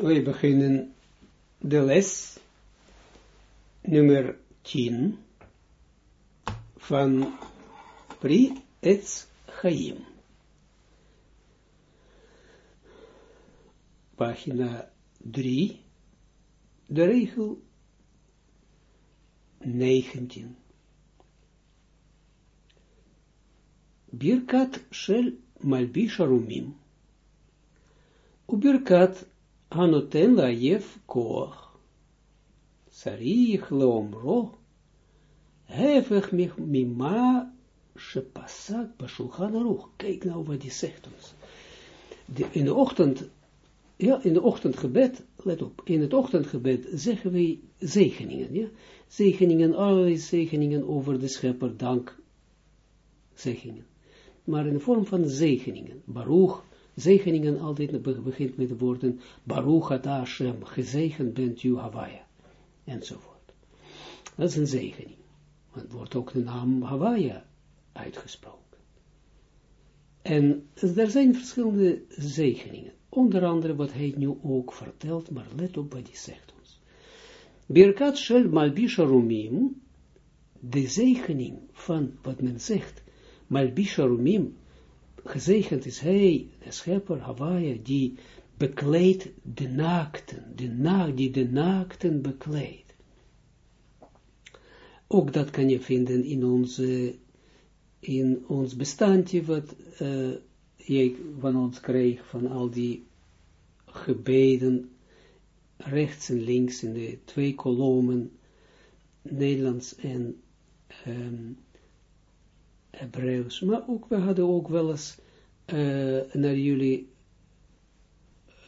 We beginnen de les nummer 10 van Pri Etz Chaim. Pagina 3, de regel 19. Birkat shel arumim. Ubirkat Hanoten la jef koach. Sarich leomro. Hefech mima shepasak bashulchan aruch. Kijk nou wat die zegt ons. De, in de ochtend, ja, in de ochtendgebed, let op, in het ochtendgebed zeggen wij zegeningen, ja. Zegeningen, allerlei zegeningen over de schepper, dank, zegeningen. Maar in de vorm van zegeningen. Baruch, zegeningen altijd begint met de woorden Baruch Ata Hashem, gezegend bent u Hawaii, enzovoort. Dat is een zegening. Want wordt ook de naam Hawaii uitgesproken. En er zijn verschillende zegeningen. Onder andere wat hij nu ook vertelt, maar let op wat hij zegt ons. Birkat shel malbisha rumim, de zegening van wat men zegt, malbisha rumim, gezegend is hij, de schepper Hawaii, die bekleedt de naakten, de na, die de naakten bekleedt. Ook dat kan je vinden in onze, in ons bestandje, wat uh, jij van ons kreeg, van al die gebeden, rechts en links in de twee kolommen, Nederlands en um, Hebreeuws, maar ook, we hadden ook wel eens uh, naar jullie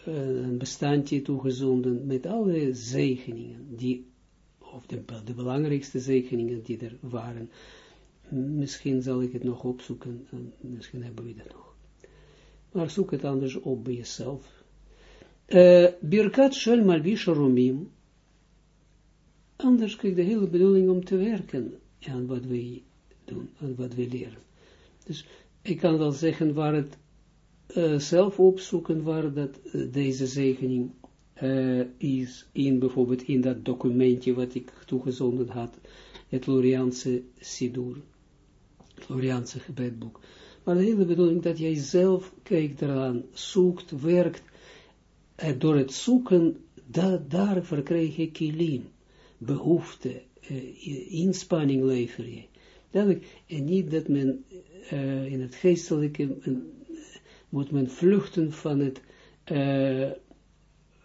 uh, een bestandje toegezonden met alle zegeningen, die, of de, de belangrijkste zegeningen die er waren. Misschien zal ik het nog opzoeken, en misschien hebben we dat nog. Maar zoek het anders op bij jezelf. Uh, Birkat shel romim. Anders krijg de hele bedoeling om te werken aan wat wij doen en wat we leren. Dus ik kan wel zeggen waar het uh, zelf opzoeken waar dat uh, deze zegening uh, is in bijvoorbeeld in dat documentje wat ik toegezonden had, het Loriaanse Sidur, het Loriaanse gebedboek. Maar de hele bedoeling dat jij zelf kijkt eraan, zoekt, werkt, en door het zoeken, da, daar verkrijg je kilim, behoefte, inspanning lever je. Duidelijk, en niet dat men uh, in het geestelijke, uh, moet men vluchten van het uh,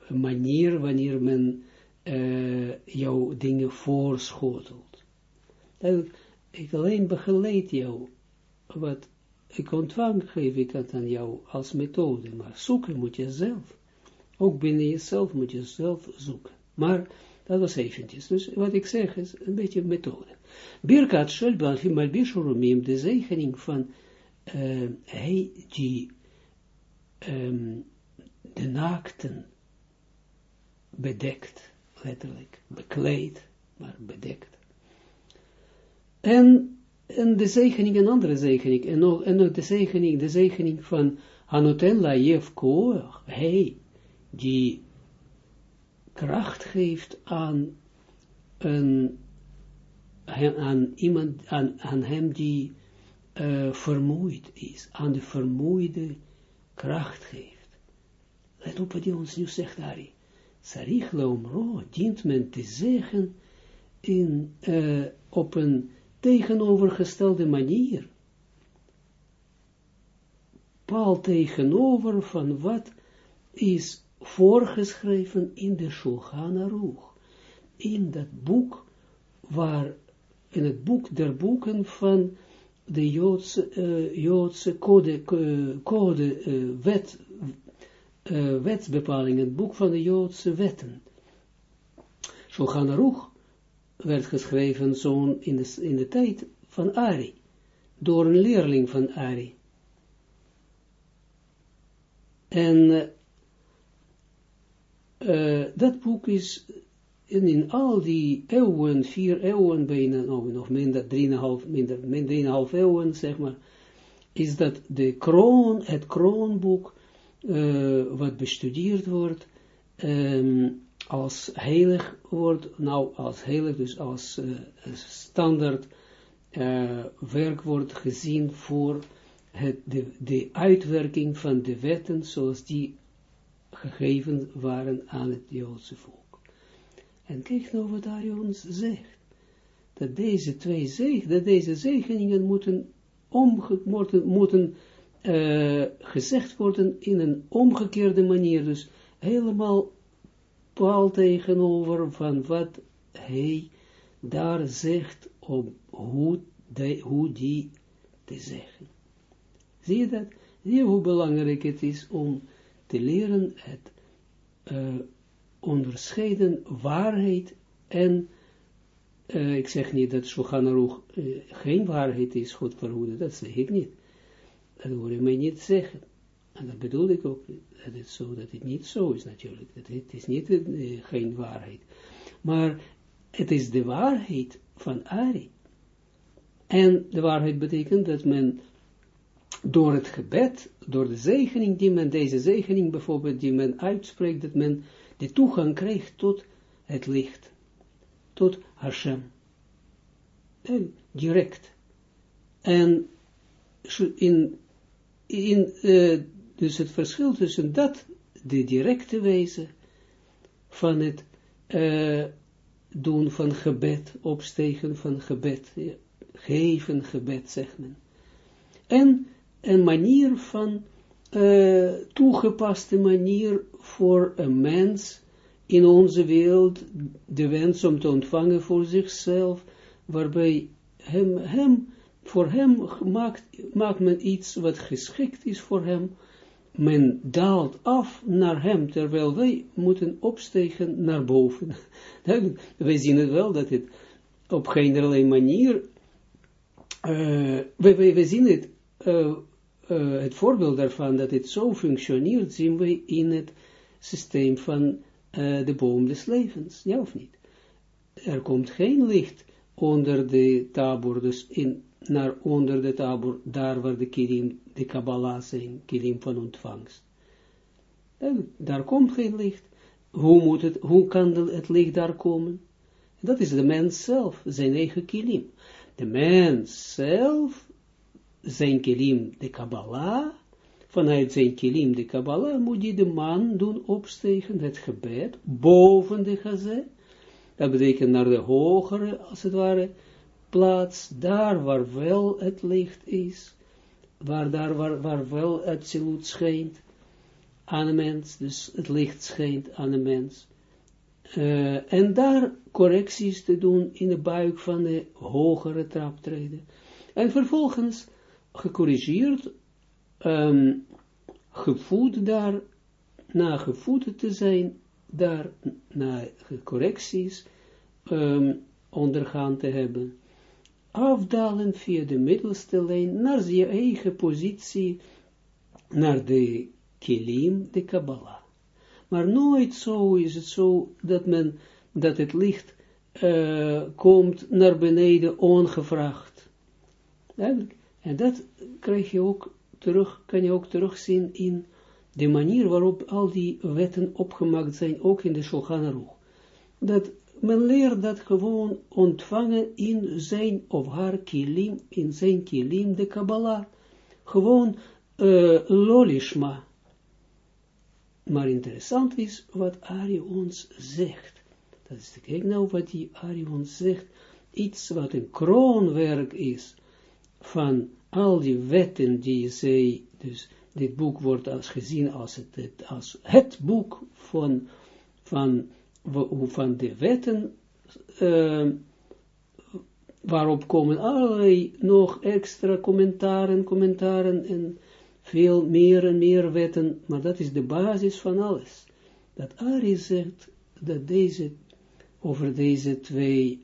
manier wanneer men jouw dingen voorschotelt. Duidelijk, ik alleen begeleid jou, wat ik ontvang, geef ik het aan jou als methode, maar zoeken moet je zelf. Ook binnen jezelf moet je zelf zoeken. Maar dat was eventjes. Dus wat ik zeg is een beetje methode. Birkat Shelban Malbishurumim, de zegening van hij die um, de naakten bedekt, letterlijk, bekleed, maar bedekt. En, en de zegening, een andere zegening, en nog, en nog de zegening, de zegening van Lajev Koor, hij die kracht geeft aan een aan iemand, aan, aan hem die uh, vermoeid is, aan de vermoeide kracht geeft. Let op wat hij ons nu zegt, Ari. Sarich leomro dient men te zeggen in, uh, op een tegenovergestelde manier. Paal tegenover van wat is voorgeschreven in de Shulchan Aruch. In dat boek waar in het boek der boeken van de Joodse, uh, Joodse code, uh, code uh, wet, wetsbepaling, het boek van de Joodse wetten. Shulchan Aruch werd geschreven zo'n in de, in de tijd van Ari, door een leerling van Ari. En dat boek is en in al die eeuwen, vier eeuwen, bijna, nou, nog minder, drieënhalf, minder, drieënhalf eeuwen, zeg maar, is dat de kroon, het kroonboek, uh, wat bestudeerd wordt, ehm, als heilig wordt, nou als heilig, dus als uh, standaard uh, werk wordt gezien voor het, de, de uitwerking van de wetten zoals die gegeven waren aan het Joodse volk. En kijk nou wat ons zegt. Dat deze twee zegen, dat deze zegeningen moeten, omge, moeten, uh, gezegd worden in een omgekeerde manier. Dus helemaal paal tegenover van wat hij daar zegt om hoe, hoe die te zeggen. Zie je dat? Zie je hoe belangrijk het is om te leren het uh, onderscheiden waarheid en uh, ik zeg niet dat Shulchan Aruch uh, geen waarheid is, goed verhoeden, dat zeg ik niet. Dat hoor je mij niet zeggen. En dat bedoel ik ook. Dat het, zo, dat het niet zo is natuurlijk. Dat het is niet uh, geen waarheid. Maar het is de waarheid van Ari. En de waarheid betekent dat men door het gebed, door de zegening die men, deze zegening bijvoorbeeld, die men uitspreekt, dat men de toegang krijgt tot het licht, tot Hashem. En direct. En in, in uh, dus het verschil tussen dat, de directe wijze van het uh, doen van gebed, opstegen van gebed, geven gebed, zegt men. En een manier van, uh, toegepaste manier voor een mens in onze wereld, de wens om te ontvangen voor zichzelf, waarbij hem, hem voor hem maakt, maakt men iets wat geschikt is voor hem, men daalt af naar hem, terwijl wij moeten opstegen naar boven. wij zien het wel, dat het op geen manier, uh, wij, wij, zien het uh, uh, het voorbeeld daarvan dat het zo functioneert, zien we in het systeem van uh, de boom des levens, ja of niet? Er komt geen licht onder de tabor, dus in, naar onder de tabor, daar waar de kilim, de Kabbalah zijn, kilim van ontvangst. En daar komt geen licht. Hoe, moet het, hoe kan het licht daar komen? Dat is de mens zelf, zijn eigen kilim. De mens zelf zijn kilim de Kabbalah, vanuit zijn kilim de Kabbalah, moet je de man doen opstegen, het gebed, boven de gazé, dat betekent naar de hogere, als het ware, plaats, daar waar wel het licht is, waar daar waar, wel het zilut schijnt aan de mens, dus het licht schijnt aan de mens. Uh, en daar correcties te doen in de buik van de hogere traptreden. En vervolgens gecorrigeerd, um, gevoed daar, na gevoed te zijn, daar na correcties um, ondergaan te hebben, afdalen via de middelste lijn naar je eigen positie, naar de kilim, de Kabbalah. Maar nooit zo is het zo dat men, dat het licht uh, komt naar beneden ongevraagd. Eigenlijk. En dat krijg je ook terug, kan je ook terugzien in de manier waarop al die wetten opgemaakt zijn, ook in de Shulchan Aruch. Dat men leert dat gewoon ontvangen in zijn of haar kilim, in zijn kilim, de Kabbalah. Gewoon uh, lolishma. Maar interessant is wat Ari ons zegt. Dat is, kijk nou wat die Ari ons zegt. Iets wat een kroonwerk is van al die wetten die zij, dus dit boek wordt als gezien als het, als het boek van, van, van de wetten, uh, waarop komen allerlei nog extra commentaren, commentaren en veel meer en meer wetten, maar dat is de basis van alles. Dat Ari zegt dat deze, over deze twee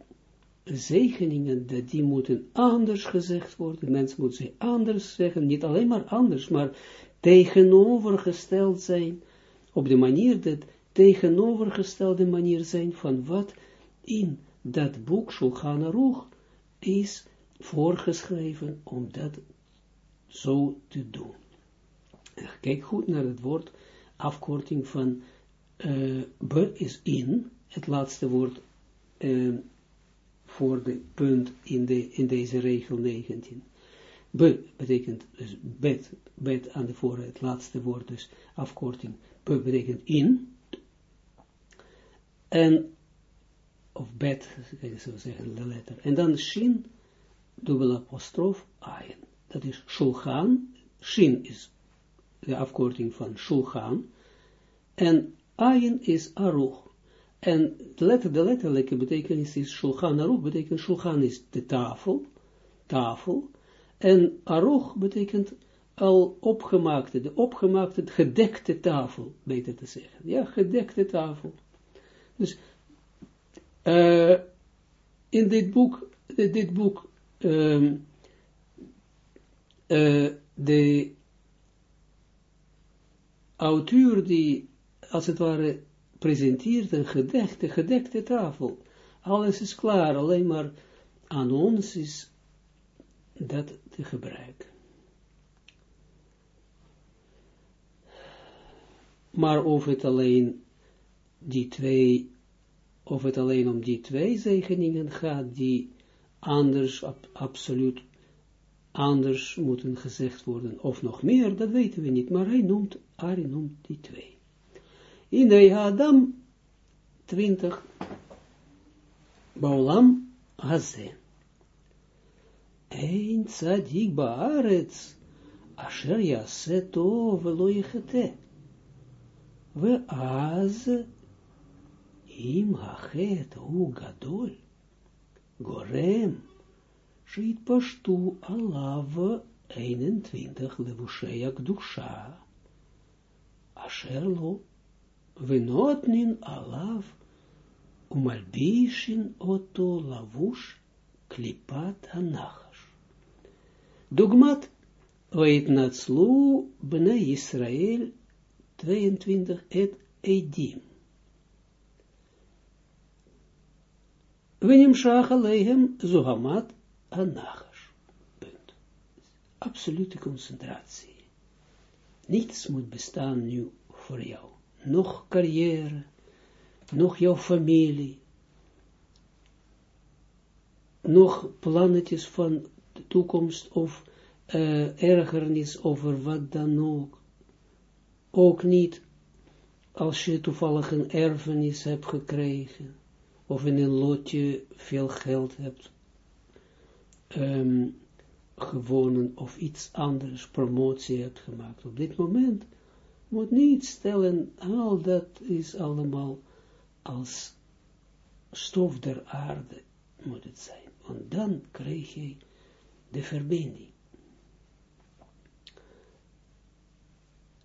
zegeningen, dat die moeten anders gezegd worden, mensen moeten ze anders zeggen, niet alleen maar anders, maar tegenovergesteld zijn, op de manier dat tegenovergestelde manier zijn van wat in dat boek Shulchan Aruch is voorgeschreven om dat zo te doen. Kijk goed naar het woord afkorting van uh, be is in, het laatste woord uh, voor de punt in, de, in deze regel 19. Be betekent dus bet, bet aan de voor het laatste woord, dus afkorting. Be betekent in. En, of bet, kan je zo zeggen, de letter. En dan shin, dubbele apostrof, ayin. Dat is shulchan. Shin is de afkorting van shulchan. En ayin is aruch. En de, letter, de letterlijke betekenis is shulchan aruch, betekent shulchan is de tafel, tafel, en aruch betekent al opgemaakte, de opgemaakte, gedekte tafel, beter te zeggen. Ja, gedekte tafel. Dus, uh, in dit boek, dit boek, um, uh, de auteur die, als het ware, presenteert een gedekte, gedekte tafel. Alles is klaar, alleen maar aan ons is dat te gebruiken. Maar of het alleen die twee, of het alleen om die twee zegeningen gaat, die anders, ab, absoluut anders moeten gezegd worden, of nog meer, dat weten we niet, maar hij noemt, Ari noemt die twee. In de Adam 20, Baulam Haze. Ein tzadik baaretz, asher yase tov velo yechete. Ve az, im hachet hu gadol, gorem, pashtu alav 21 levushei akdusha, asher lo Venotnin alav umalbishin oto lavush klipat hanachash. Dogmat Waitnatslu bne Israël 22 et Eidim. Venimshach alehem zohamat hanachash. Absolute concentratie. Niets moet bestaan nu voor jou nog carrière, nog jouw familie, nog plannetjes van de toekomst of uh, ergernis over wat dan ook. Ook niet als je toevallig een erfenis hebt gekregen, of in een lotje veel geld hebt um, gewonnen, of iets anders, promotie hebt gemaakt. Op dit moment moet niet stellen, al dat is allemaal als stof der aarde moet het zijn. Want dan krijg je de verbinding.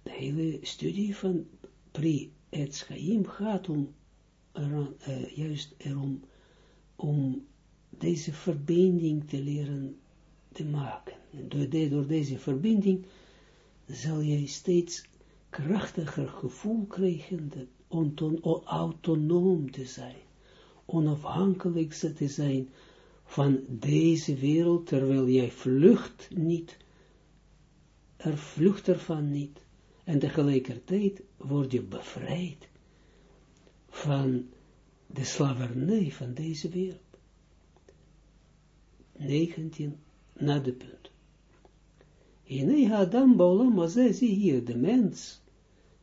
De hele studie van Pri Etschaim gaat om, uh, juist erom, om deze verbinding te leren te maken. En door, door deze verbinding zal je steeds krachtiger gevoel krijgen dat autonoom te zijn, onafhankelijk te zijn van deze wereld, terwijl jij vlucht niet, er vlucht ervan niet, en tegelijkertijd word je bevrijd van de slavernij van deze wereld. 19 na de punt. In Adam Baulam zie hier de mens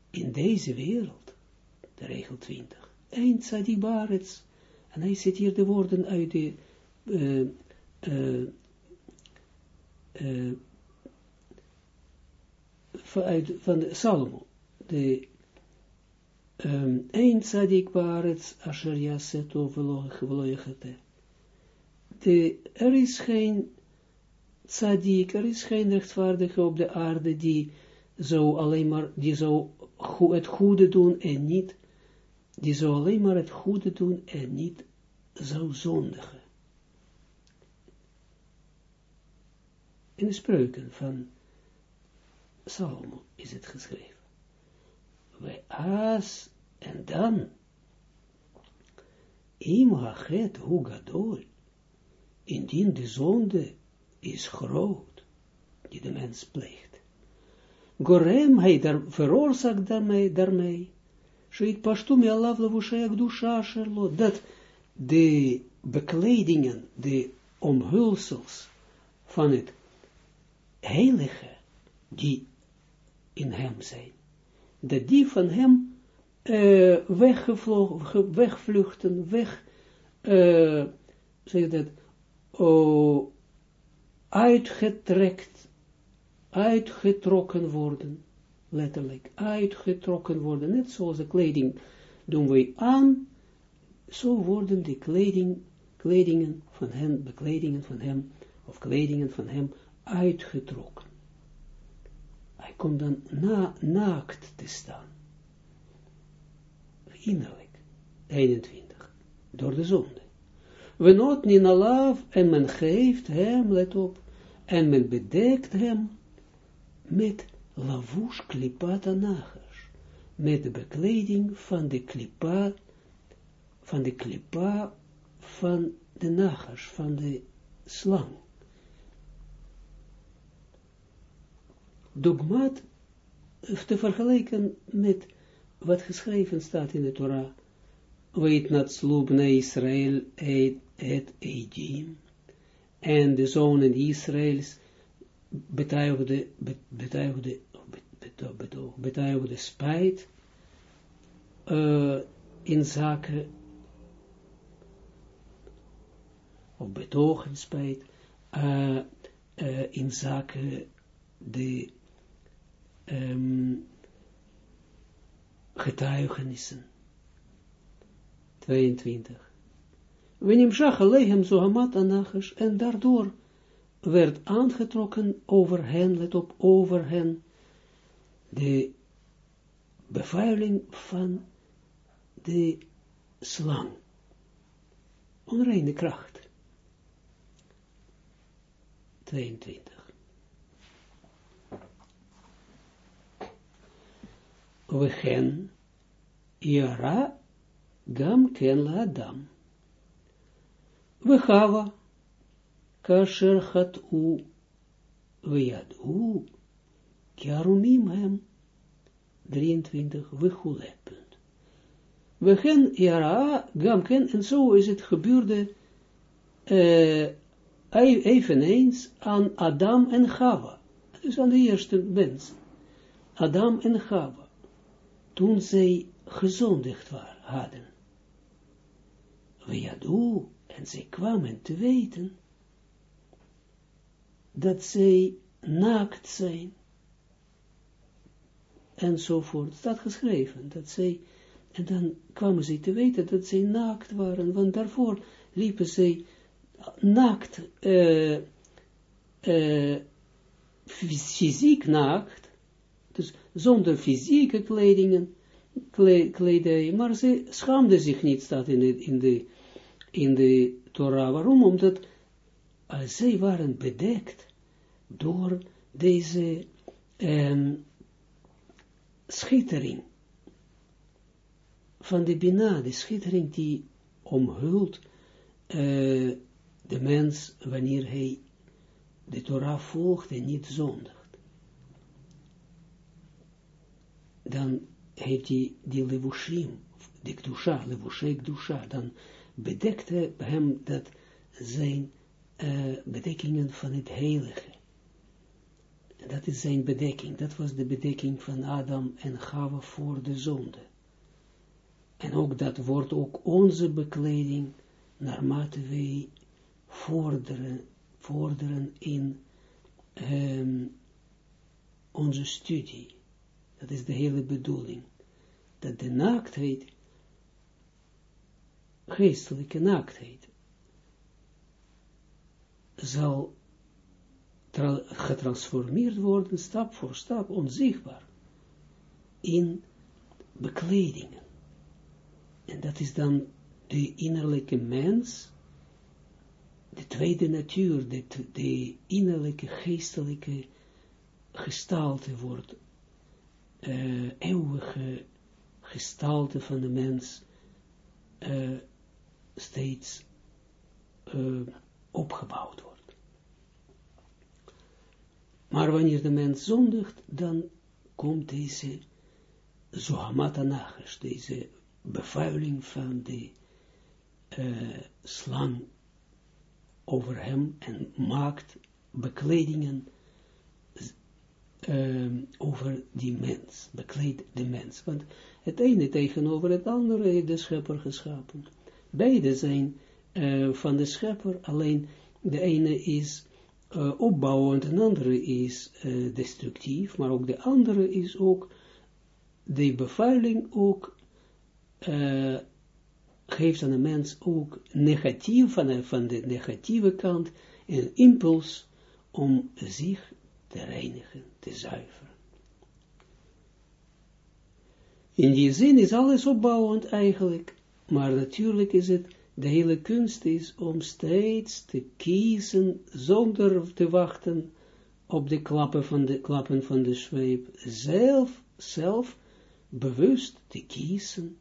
in deze wereld, de regel 20. Eind Sadibarets, en hij zit hier de woorden uit de uh, uh, uh, uit, van de Salomo, de Eind Sadibarets, Asher Yaseto Veloichete. De, er is geen tzaddik, er is geen rechtvaardige op de aarde die zou alleen maar, die zou het goede doen en niet, die zou alleen maar het goede doen en niet zou zondigen. In de spreuken van Salomo is het geschreven. We as en dan im hachet hu gadol, indien de zonde is groot, die de mens pleegt. Gorem, hij daar, veroorzaakt daarmee, daarmee, Sheit pashtu me alav lavushay akdusha sherlo, dat de bekledingen, de omhulsels van het heilige, die in hem zijn, dat die van hem uh, wegvluchten, weg, uh, zeg dat, oh, uitgetrekt, uitgetrokken worden, letterlijk, uitgetrokken worden, net zoals de kleding doen wij aan, zo worden de kleding, kledingen van hem, bekledingen van hem, of kledingen van hem, uitgetrokken. Hij komt dan na, naakt te staan. Innerlijk. 21. Door de zonde. We not in alaaf en men geeft hem, let op, en men bedekt hem met lavush klipata nachers, met de bekleding van de klipa, van de klipa van de nachers, van de slang. Dogmaat te vergelijken met wat geschreven staat in de Torah, weet not sloep na Israël et, et en de zonen Israëls betuigde, betuigde, betuigde spijt uh, in zaken, of betogen spijt, uh, uh, in zaken de um, getuigenissen. 22. Wenimshach alehem zohamat anachash, en daardoor werd aangetrokken over hen, let op, over hen, de bevuiling van de slang. Onreine kracht. 22. We gen, Yara, Gam ken la Adam. We gava, kasher hat u, we u, hem, 23, we. We gen Yara, Gam ken, en zo is het gebeurde, uh, eveneens aan Adam en Gava. Dus aan de eerste mens. Adam en Gava. Toen zij gezondigd waren, hadden. Weadu, en zij kwamen te weten, dat zij naakt zijn, enzovoort, staat geschreven, dat zij, en dan kwamen zij te weten dat zij naakt waren, want daarvoor liepen zij naakt, uh, uh, fysiek naakt, dus zonder fysieke kledingen, kledij, maar ze schaamde zich niet, staat in in de, in de Torah. Waarom? Omdat uh, zij waren bedekt door deze um, schittering van de Bina, de schittering die omhult uh, de mens wanneer hij de Torah volgt en niet zondigt. Dan heeft hij die levushim, de kdusha, levushe kdusha, dan bedekt hem dat zijn uh, bedekkingen van het heilige. Dat is zijn bedekking, dat was de bedekking van Adam en Chava voor de zonde. En ook dat wordt ook onze bekleding, naarmate wij vorderen, vorderen in um, onze studie. Dat is de hele bedoeling. Dat de naaktheid, geestelijke naaktheid, zal getransformeerd worden, stap voor stap, onzichtbaar, in bekledingen. En dat is dan de innerlijke mens, de tweede natuur, de, de innerlijke, geestelijke gestalte wordt, uh, eeuwige gestalte van de mens, uh, steeds uh, opgebouwd wordt. Maar wanneer de mens zondigt, dan komt deze Zohamat Anachash, deze bevuiling van de uh, slang over hem en maakt bekledingen uh, over die mens, bekleed de mens. Want het ene tegenover het andere heeft de schepper geschapen. Beide zijn uh, van de schepper, alleen de ene is uh, opbouwend en de andere is uh, destructief, maar ook de andere is ook, de bevuiling ook, geeft aan de mens ook negatief, van de negatieve kant, een impuls om zich te reinigen, te zuiveren. In die zin is alles opbouwend eigenlijk, maar natuurlijk is het de hele kunst is om steeds te kiezen, zonder te wachten op de klappen van de, klappen van de zweep, zelf, zelf bewust te kiezen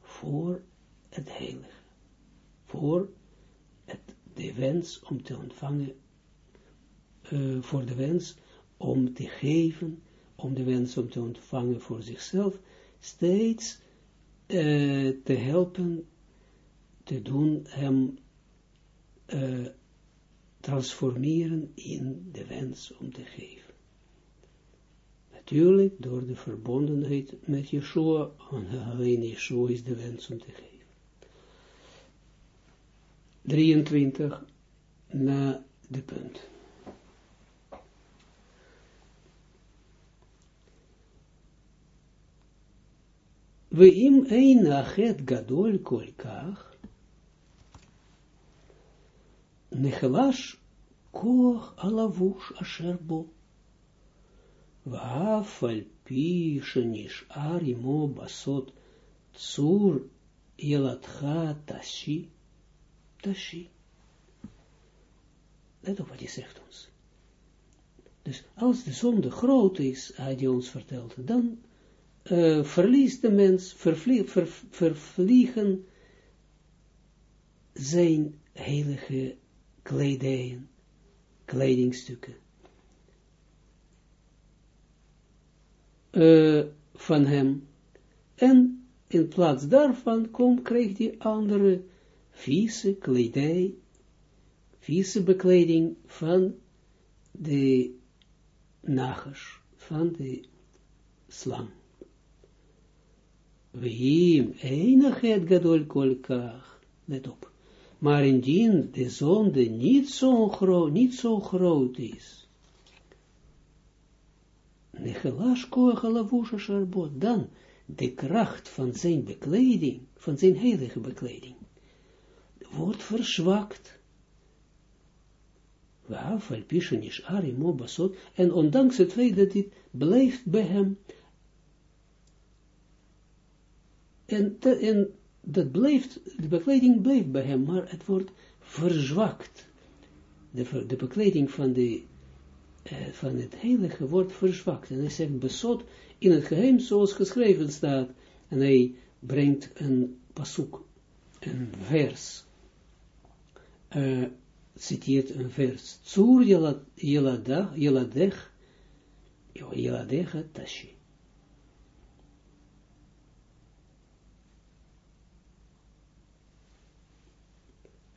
voor het heilige, voor het, de wens om te ontvangen, uh, voor de wens om te geven, om de wens om te ontvangen voor zichzelf, steeds te helpen te doen hem uh, transformeren in de wens om te geven. Natuurlijk door de verbondenheid met Yeshua, want alleen Yeshua is de wens om te geven. 23 na de punt. We im een achet gadol kolkach, נחלש כוח הלבוש אשר בו, ואף על פי שנשאר עמו בסוד צור ילדך תשי, תשי. Let op wat hij zegt ons. Dus als de zonde groot is, had hij ons verteld, dan uh, de mens, vervlie, ver, vervliegen zijn heilige kledijen, kledingstukken. Uh, van hem. En in plaats daarvan komt, krijgt hij andere vieze kledij, vieze bekleding van de nagers, van de slang. Weim het gadol kolkach, let op maar indien de zonde niet zo groot, niet groot is, Nechelash koach sharbot, dan de kracht van zijn bekleding, van zijn heilige bekleding, wordt verzwakt. Waafal pishanish arimo basot, en ondanks het feit dat dit blijft bij hem, en, dat blijft, de bekleding blijft bij hem, maar het wordt verzwakt. De, de bekleding van, de, uh, van het heilige wordt verzwakt. En hij zegt besot in het geheim zoals geschreven staat. En hij brengt een pasuk, een vers. Uh, citeert een vers. Tsur jeladech, jeladech, jeladech tashi.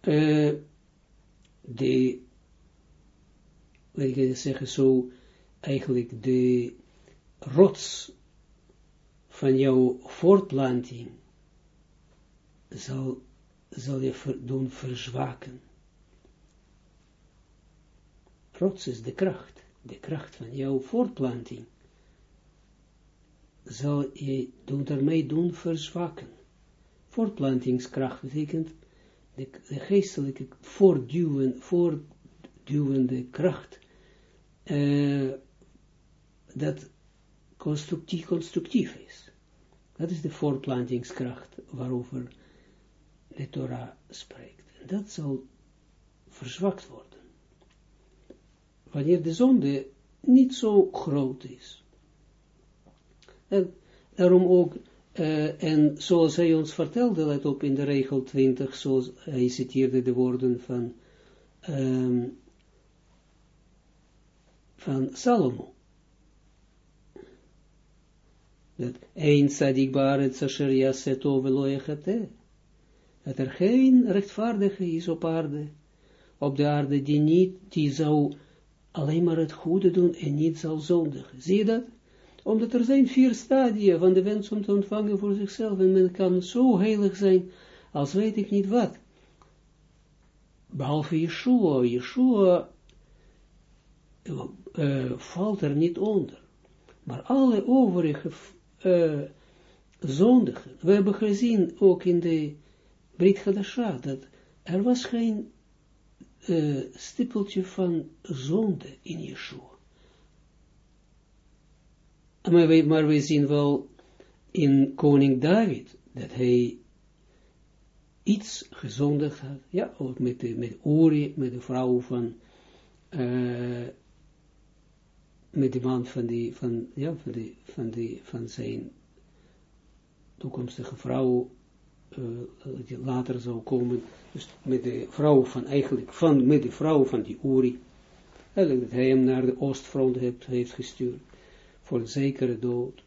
Uh, de, weet ik zeggen zo, eigenlijk de rots van jouw voortplanting zal, zal je doen verzwaken. Rots is de kracht, de kracht van jouw voortplanting zal je doen, daarmee doen verzwakken. Voortplantingskracht betekent de, geestelijke voortduwen, voortduwende kracht, uh, dat constructief, constructief is. Dat is de voortplantingskracht waarover de Torah spreekt. En dat zal verzwakt worden. Wanneer de zonde niet zo groot is. En daarom ook uh, en zoals hij ons vertelde, let op in de regel 20, zoals hij citeerde de woorden van, um, van Salomo. dat een sadik baret veloyechate, dat er geen rechtvaardige is op aarde, op de aarde die niet, die zou alleen maar het goede doen en niet zal zondigen. Zie je dat? Omdat er zijn vier stadia van de wens om te ontvangen voor zichzelf en men kan zo heilig zijn als weet ik niet wat. Behalve Yeshua, Yeshua uh, valt er niet onder. Maar alle overige uh, zondigen, we hebben gezien ook in de Brit Hadasha, dat er was geen uh, stippeltje van zonde in Yeshua. Maar we, maar we zien wel in koning David, dat hij iets gezondigd had, ja, ook met, de, met Uri, met de vrouw van, uh, met de man van die, van, ja, van die, van die, van zijn toekomstige vrouw, uh, die later zou komen, dus met de vrouw van, eigenlijk, van, met de vrouw van die Uri, dat hij hem naar de oostfront heeft, heeft gestuurd, voor zekere dood.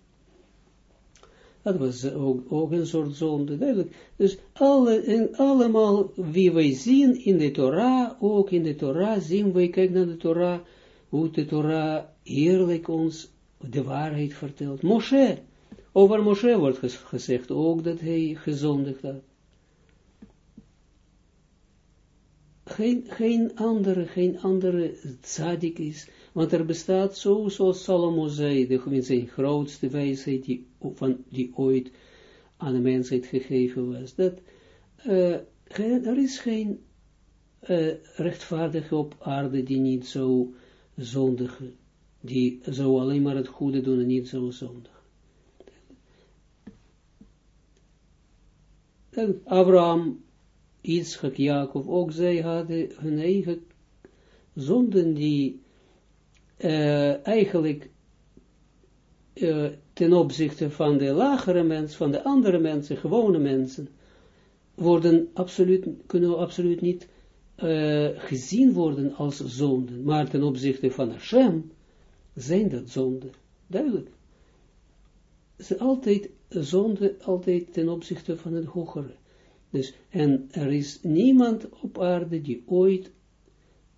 Dat was ook, ook een soort zonde, duidelijk. Dus alle, en allemaal wie wij zien in de Torah, ook in de Torah zien wij, kijk naar de Torah, hoe de Torah eerlijk ons de waarheid vertelt. Moshe, over Moshe wordt gezegd ook dat hij gezondigd had. Geen, geen andere, geen andere tzadik is, want er bestaat zo, zoals Salomo zei, de, zijn grootste wijsheid die, die ooit aan de mensheid gegeven was, dat uh, er is geen uh, rechtvaardige op aarde die niet zo zondige, die zo alleen maar het goede doen en niet zo zondig. En Abraham, Isaac, Jacob, ook zij hadden hun eigen zonden die uh, eigenlijk uh, ten opzichte van de lagere mensen, van de andere mensen, gewone mensen, worden absoluut, kunnen absoluut niet uh, gezien worden als zonden, maar ten opzichte van Hashem zijn dat zonden, duidelijk. Ze altijd zonde, altijd ten opzichte van het hogere. Dus, en er is niemand op aarde die ooit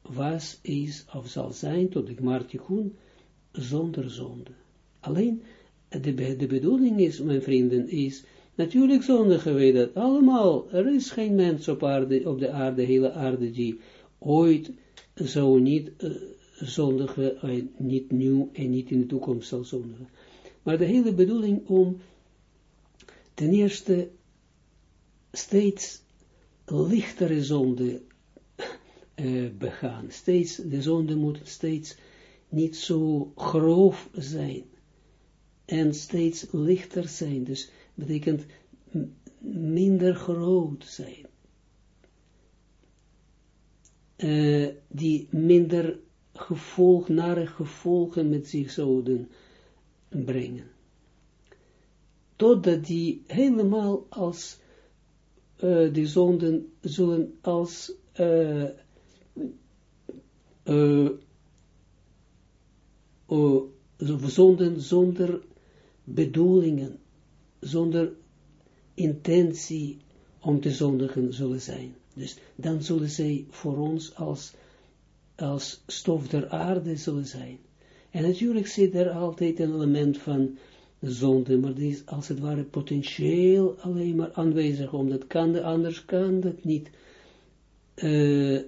was, is of zal zijn tot de Gmartikun zonder zonde. Alleen de, bedoeling is, mijn vrienden, is natuurlijk zondigen wij dat allemaal. Er is geen mens op aarde, op de aarde, hele aarde, die ooit zou niet uh, zondigen, niet nieuw en niet in de toekomst zal zondigen. Maar de hele bedoeling om ten eerste steeds lichtere zonde uh, begaan. Steeds, de zonde moet steeds niet zo grof zijn. En steeds lichter zijn. Dus betekent minder groot zijn. Uh, die minder gevolg, nare gevolgen met zich zouden brengen. Totdat die helemaal als uh, die zonden zullen als uh, uh, zonden zonder bedoelingen, zonder intentie om te zondigen zullen zijn. Dus dan zullen zij voor ons als, als stof der aarde zullen zijn. En natuurlijk zit er altijd een element van zonde, maar die is als het ware potentieel alleen maar aanwezig, omdat kan, anders kan dat niet. Uh,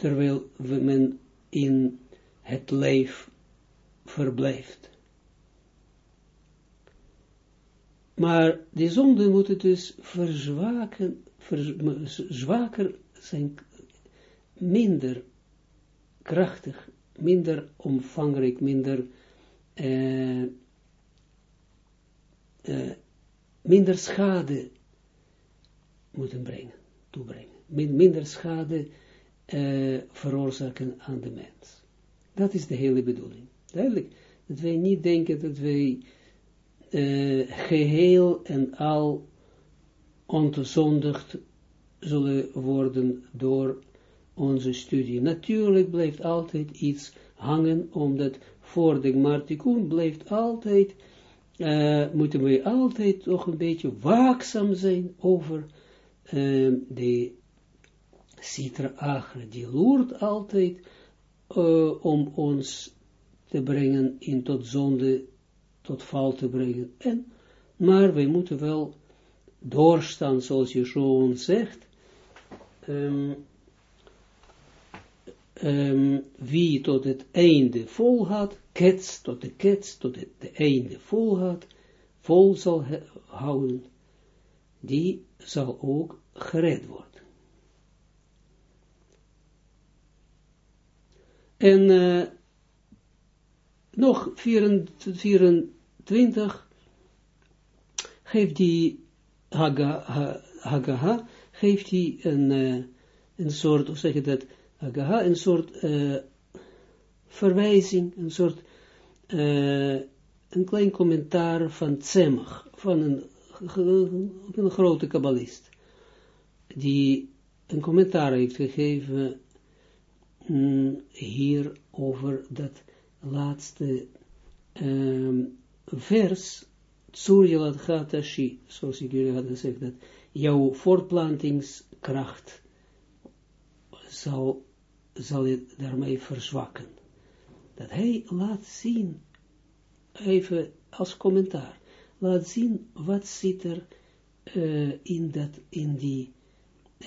terwijl men in het leef verblijft. Maar die zonde moeten dus verzwaken, zwaker zijn, minder krachtig, minder omvangrijk, minder, uh, uh, minder schade moeten brengen, toebrengen. Minder schade uh, veroorzaken aan de mens. Dat is de hele bedoeling. Duidelijk, dat wij niet denken dat wij uh, geheel en al ontezondigd zullen worden door onze studie. Natuurlijk blijft altijd iets hangen, omdat voor de Martikun blijft altijd uh, moeten we altijd toch een beetje waakzaam zijn over uh, de Sitra Achra. Die loert altijd uh, om ons te brengen in tot zonde, tot val te brengen. En, maar wij moeten wel doorstaan, zoals zo zegt, um, um, wie tot het einde vol had, kets tot de kets, tot het de einde vol had, vol zal houden, die zal ook gered worden. En uh, nog 24 geeft die Hagaha, geeft hij een, uh, een soort, hoe zeg je dat, Hagaha, een soort uh, verwijzing, een soort, een klein commentaar van Tzemach, van een, een grote kabbalist, die een commentaar heeft gegeven mm, hier over dat laatste um, vers, Tsurjelat Gatashi, zoals ik jullie had gezegd, dat jouw voortplantingskracht zal, zal je daarmee verzwakken. Dat hij laat zien, even als commentaar, laat zien wat zit er uh, in, dat, in, die,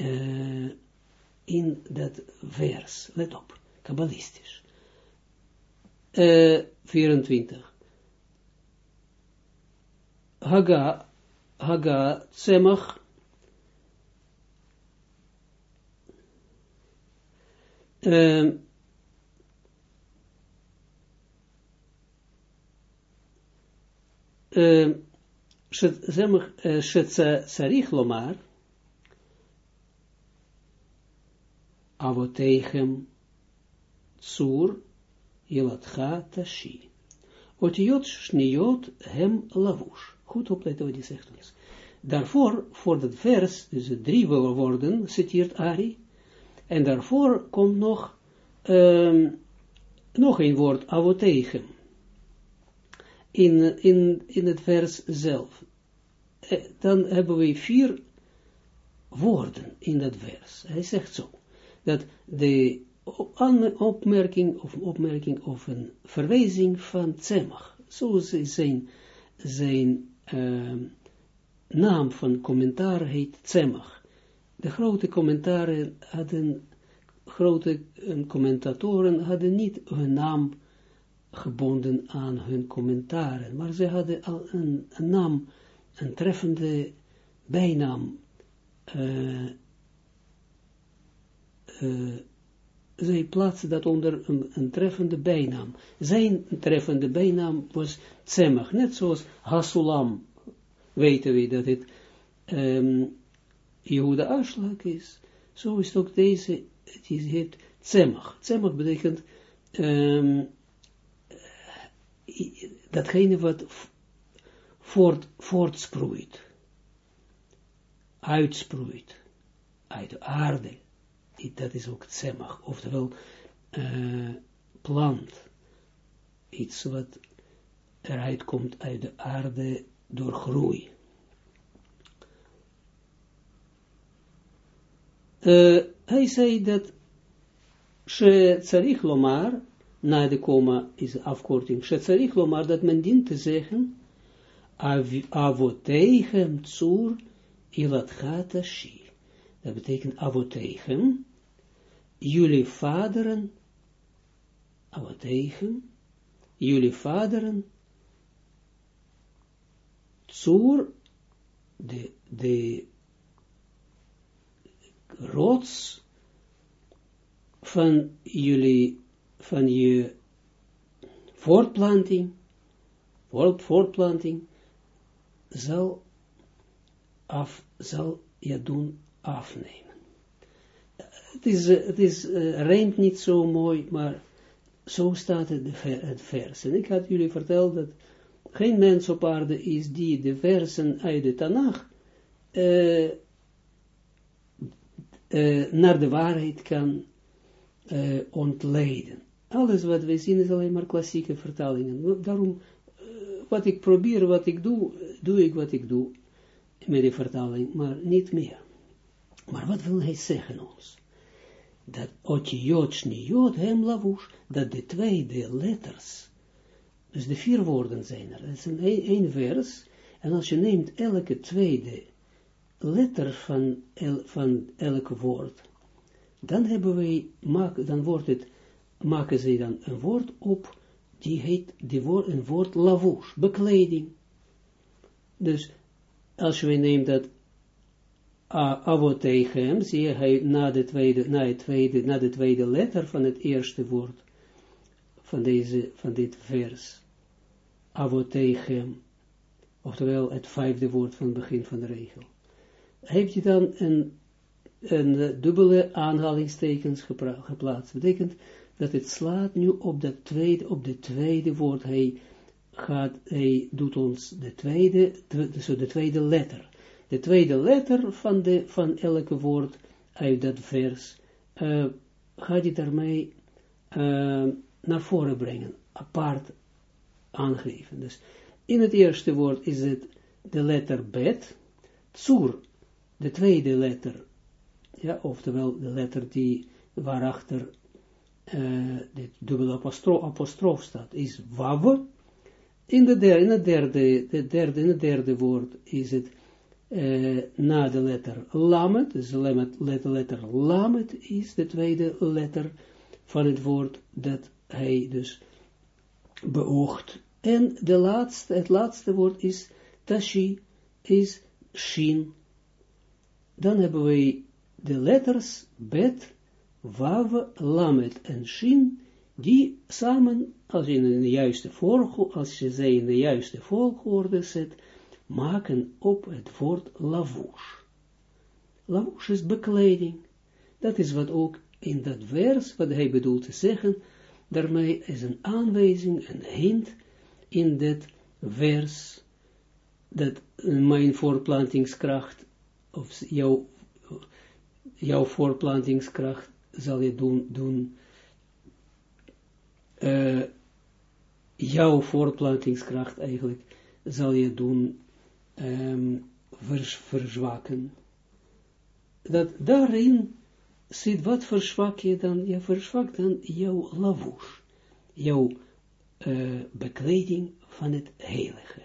uh, in dat vers. Let op, kabbalistisch. Uh, 24. Haga, Haga, Tzemach, Um, um, שצריך lomar, avotechem tsur ilatcha tashi. Otiot shniot hem lavush. Goed opletten wat hij zegt ons. Daarvoor, voor dat vers, dus drie woorden, citeert Ari. En daarvoor komt nog, ehm, nog een woord, avotegem. In, in, in het vers zelf. Eh, dan hebben we vier woorden in dat vers. Hij zegt zo dat de opmerking of opmerking of een verwijzing van Tzemach, zo zijn, zijn uh, naam van commentaar heet Tzemach. De grote commentaren hadden, grote uh, commentatoren hadden niet hun naam gebonden aan hun commentaren, maar ze hadden al een, een naam, een treffende bijnaam, uh, uh, zij plaatsen dat onder een, treffende bijnaam. Zijn treffende bijnaam was Tzemach, net zoals Hasulam, weten we dat het um, Jehuda is, zo is het ook deze, het heet Tzemach. Tzemach betekent um, datgene wat voort, voortsproeit, uitsproeit, uit de aarde, dat is ook Tzemach, oftewel uh, plant, iets wat eruit komt uit de aarde door groei. Uh, hij zei dat she tsarich lomar, na de komma is afkorting, she tsarich lomar, dat men dient te zeggen, avotechem tsur ilat gata shi. Dat betekent avotechem, jullie vaderen, avotechem, jullie vaderen, tsur, de, de rots van jullie, van je voortplanting, voortplanting, zal, af, zal je doen afnemen. Het is, het is, uh, niet zo mooi, maar zo staat het, het vers. En ik had jullie verteld dat geen mens op aarde is die de versen uit de Tanach uh, naar de waarheid kan ontleden. Alles wat we zien is alleen maar klassieke vertalingen. Daarom, wat ik probeer, wat ik doe, doe ik wat ik doe, met die vertaling, maar niet meer. Maar wat wil hij zeggen ons? Dat otiot shniot hem lavush, dat de tweede letters, dus de vier woorden zijn er, dat is een, een vers, en als je neemt elke tweede letter van, el, van elk woord, dan hebben wij, maak, dan wordt het, maken ze dan een woord op, die heet, die woord, een woord lavouche, bekleding. Dus, als we nemen dat avotechem, zie je, hij, na, de tweede, na, het tweede, na de tweede letter van het eerste woord, van, deze, van dit vers, avotechem, oftewel het vijfde woord van het begin van de regel, heb je dan een, een dubbele aanhalingstekens geplaatst. betekent dat het slaat nu op dat tweede, op de tweede woord. Hij gaat, doet ons de tweede, dus de tweede letter. De tweede letter van, de, van elke woord uit dat vers, uh, gaat hij daarmee uh, naar voren brengen, apart aangeven. Dus in het eerste woord is het de letter bet, tsur, de tweede letter, ja, oftewel de letter die waarachter uh, de dubbele apostrof, staat, is wav. In, de in, derde, de derde, in het derde woord is het uh, na de letter lamet, dus de letter, lamet is de tweede letter van het woord dat hij dus beoogt. En de laatste, het laatste woord is tashi, is shin. Dan hebben we de letters bet, wav, lamet en shin, die samen, als in de juiste volgorde, als je ze in de juiste volgorde zet, maken op het woord lavouche. Lavouche is bekleding. Dat is wat ook in dat vers, wat hij bedoelt te zeggen, daarmee is een aanwijzing, een hint in dat vers, dat mijn voorplantingskracht, of jouw, jouw voorplantingskracht zal je doen, doen uh, jouw voorplantingskracht eigenlijk zal je doen um, vers. Dat daarin zit, wat verzwak je dan? Je verzwakt dan jouw lavouche, jouw uh, bekleding van het heilige.